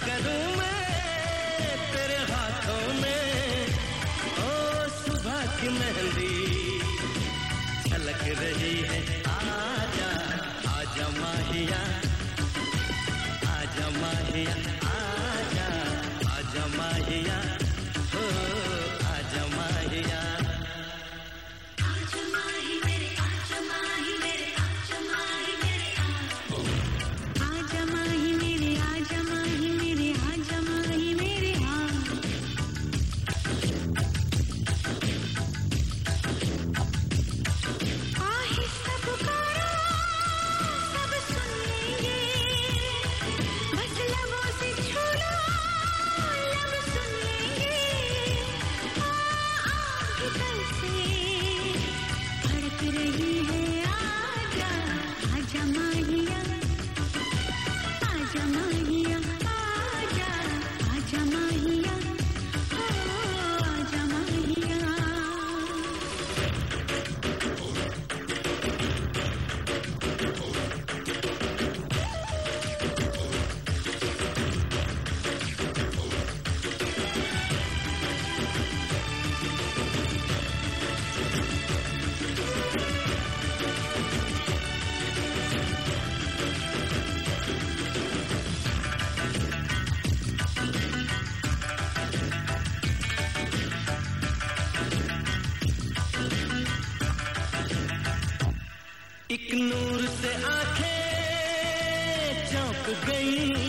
करूँ मैं तेरे हाथों में। ओ, सुबह की मेहंदी। झलक रही है, आजा आजा माहिया। एक नूर से आँखें चौंक गई।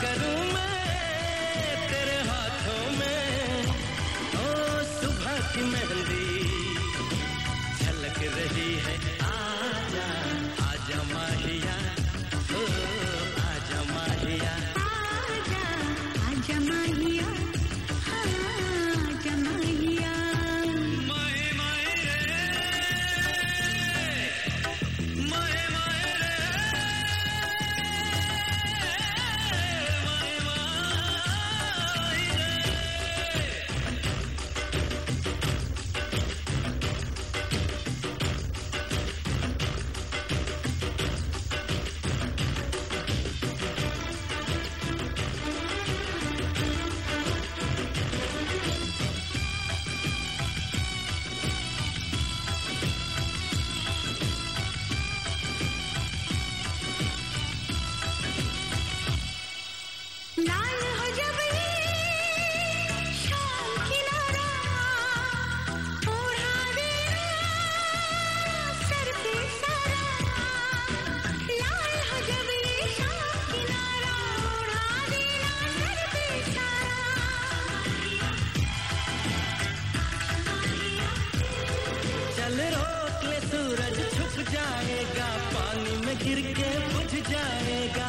करो दिल रोक ले सूरज छुप जाएगा पानी में गिर के बुझ जाएगा।